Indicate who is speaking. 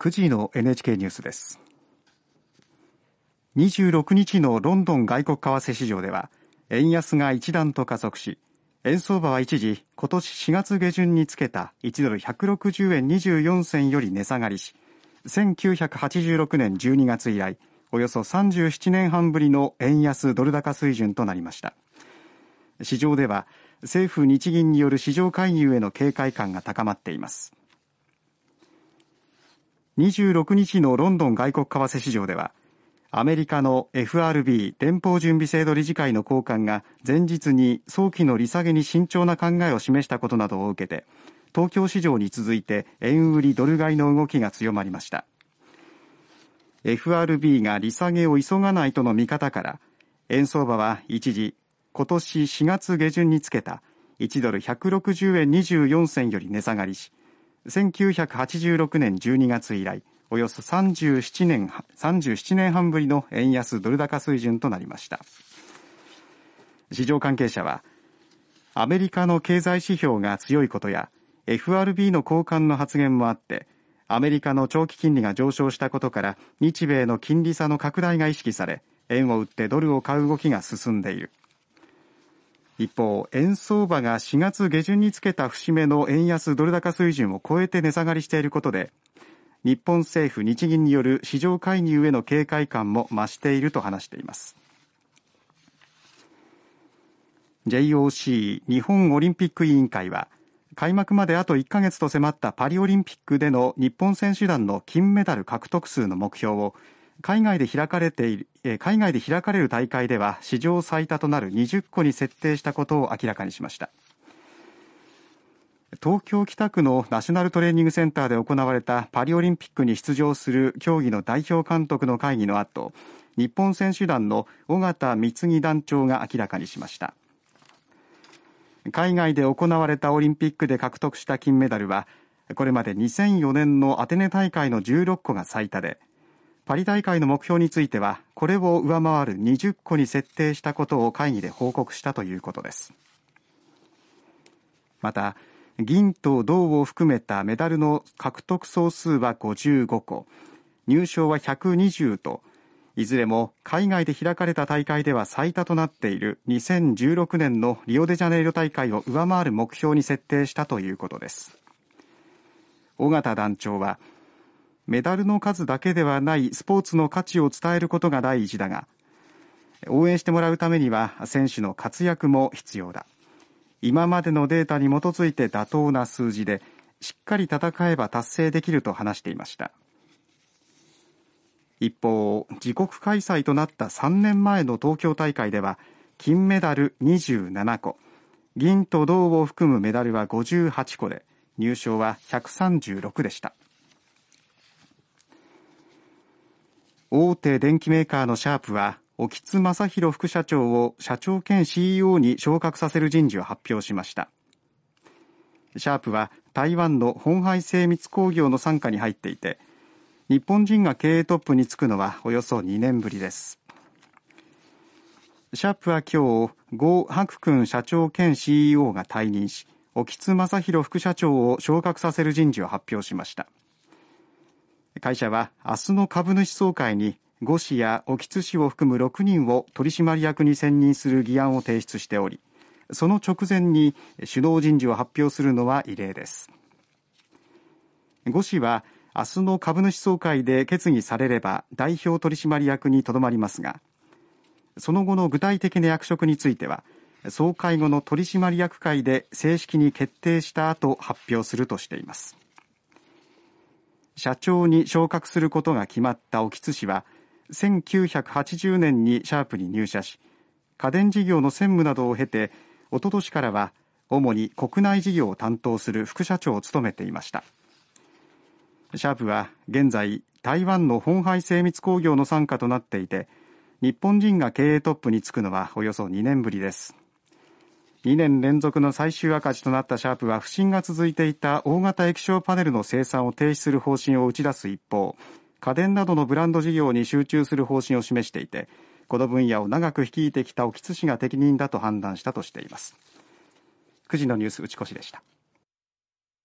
Speaker 1: 9時の NHK ニュースです。26日のロンドン外国為替市場では円安が一段と加速し円相場は一時今年4月下旬につけた1ドル160円24銭より値下がりし1986年12月以来およそ37年半ぶりの円安ドル高水準となりました。市場では政府日銀による市場介入への警戒感が高まっています。26日のロンドン外国為替市場ではアメリカの FRB 連邦準備制度理事会の高官が前日に早期の利下げに慎重な考えを示したことなどを受けて東京市場に続いて円売りドル買いの動きが強まりました。FRB が利下げを急がないとの見方から円相場は一時今年4月下旬につけた1ドル160円24銭より値下がりし1986年12月以来およそ37年 ,37 年半ぶりの円安ドル高水準となりました。市場関係者はアメリカの経済指標が強いことや FRB の高官の発言もあってアメリカの長期金利が上昇したことから日米の金利差の拡大が意識され円を売ってドルを買う動きが進んでいる。一方、円相場が4月下旬につけた節目の円安ドル高水準を超えて値下がりしていることで日本政府日銀による市場介入への警戒感も増していると話しています。JOC 日本オリンピック委員会は開幕まであと1ヶ月と迫ったパリオリンピックでの日本選手団の金メダル獲得数の目標を海外で開かれている海外で開かれる大会では史上最多となる20個に設定したことを明らかにしました。東京北区のナショナルトレーニングセンターで行われたパリオリンピックに出場する競技の代表監督の会議の後日本選手団の尾形貢団長が明らかにしました。海外で行われたオリンピックで獲得した金メダルはこれまで2004年のアテネ大会の16個が最多でパリ大会の目標についてはこれを上回る20個に設定したことを会議で報告したということです。また銀と銅を含めたメダルの獲得総数は55個入賞は120といずれも海外で開かれた大会では最多となっている2016年のリオデジャネイロ大会を上回る目標に設定したということです。尾形団長はメダルの数だけではないスポーツの価値を伝えることが第一だが応援してもらうためには選手の活躍も必要だ。今までのデータに基づいて妥当な数字でしっかり戦えば達成できると話していました。一方自国開催となった3年前の東京大会では金メダル27個銀と銅を含むメダルは58個で入賞は136でした。大手電機メーカーのシャープは沖津正弘副社長を社長兼 CEO に昇格させる人事を発表しました。シャープは台湾の本廃精密工業の傘下に入っていて日本人が経営トップに就くのはおよそ2年ぶりです。シャープは今日呉白君社長兼 CEO が退任し沖津正弘副社長を昇格させる人事を発表しました。会社は明日の株主総会に呉氏や興津氏を含む6人を取締役に選任する議案を提出しておりその直前に首脳人事を発表するのは異例です。呉氏は明日の株主総会で決議されれば代表取締役にとどまりますがその後の具体的な役職については総会後の取締役会で正式に決定した後発表するとしています。社長に昇格することが決まった興津氏は1980年にシャープに入社し家電事業の専務などを経ておととしからは主に国内事業を担当する副社長を務めていました。シャープは現在台湾の本廃精密工業の傘下となっていて日本人が経営トップに就くのはおよそ2年ぶりです。2年連続の最終赤字となったシャープは不振が続いていた大型液晶パネルの生産を停止する方針を打ち出す一方家電などのブランド事業に集中する方針を示していてこの分野を長く率いてきた興津氏が適任だと判断したとしています。9時のニュース打越でした。